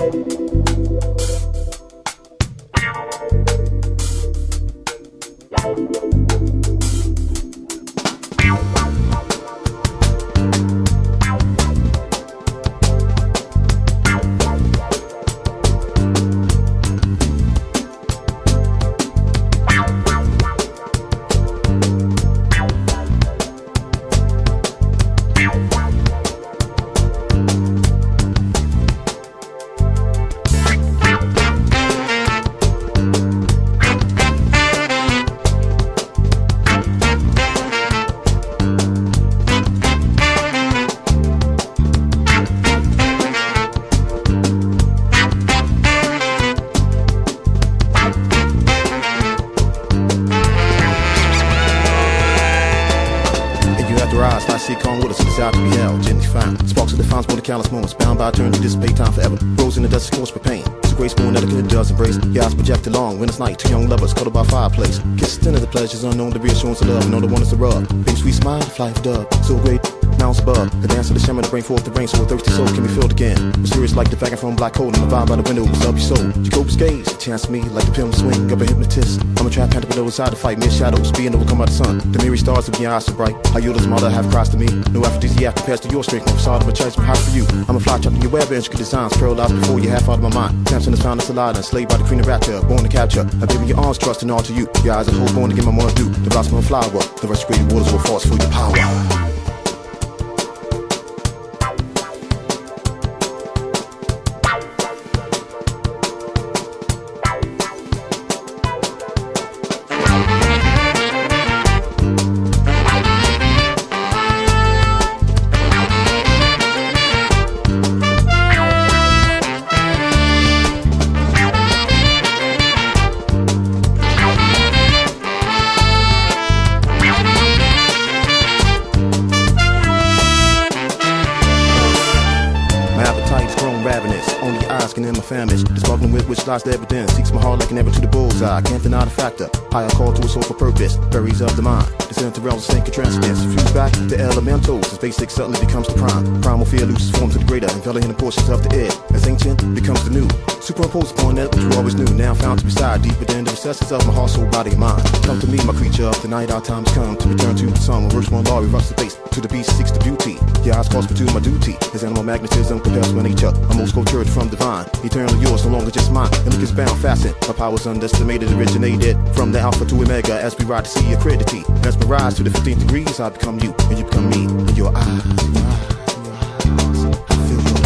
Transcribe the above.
And you rise, like Seacon with us, desire to be held, gently found. Sparks of defiance, more than countless moments, bound by turn to dissipate time forever. Rose in the dust, course for pain. It's a graceful and etiquette does embrace. Your eyes project along, when it's night, two young lovers cuddled by fireplace. Kiss the pleasures unknown, the reassurance of love, all the one is the rub. Baby, sweet smile, of dove, so great. Mounts above, the dance of the shimmer to bring forth the rain so a thirsty soul can be filled again. Mysterious like the vacuum from black hole, and the vibe by the window was up your soul. Jacob's gaze, chance me like the film swing of a hypnotist. I'm a trap panther no desire to fight, mere shadows, being overcome by the sun. The mirror stars of your eyes so bright. How you, mother, have crossed to me. No aphrodisiac compares to your strength, no facade of a church, high for you. I'm a fly trapped in your web, intricate designs, paralyzed before you half out of my mind. Samson is found in Salada, enslaved by the queen of rapture, born to capture. I give your arms, trust and all to you. Your eyes are whole, born to give my more due. The blossom of flower, the retrograde waters will force for your power. My appetite's grown ravenous. Only eyes can end my famish. The sparkling wit which lies the evidence. Seeks my heart like an arrow to the bullseye. Can't deny the factor. Higher call to a soul for purpose. Berries of the mind. Descend to realms of and transcendence. Fuse back to elementals. As basic suddenly becomes the prime. Primal fear loses form to the greater. Enveloping the portions of the air. As ancient becomes the new. Superimposed upon that which we always knew. Now found to reside deep within the recesses of my heart, soul, body, and mind. Come to me, my creature of the night. Our time's come to return to the sun. When works one law, reverse the face. To the beast seeks the beauty. Your eyes cause me to my duty. His animal magnetism compares with nature. I'm most cultured from divine. Eternally yours, no longer just mine. And look is bound, fastened. My powers underestimated, originated from the alpha to omega. As we ride to see accredited. rise to the 15th degrees, I become you, and you become me. In your eyes. I feel your.